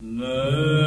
No.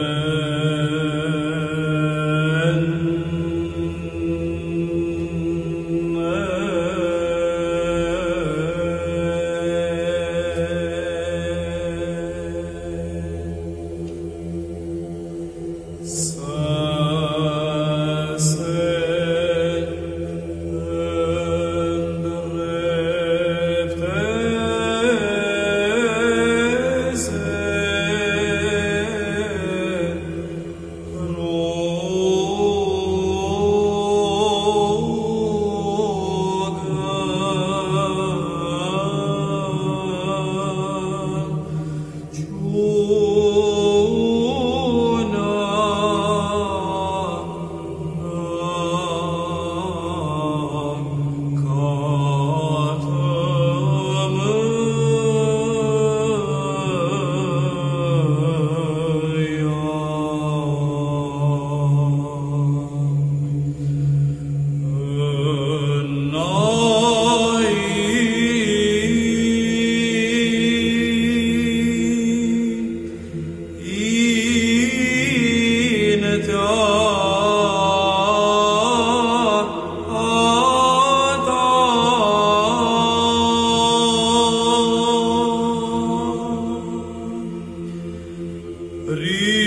Rio.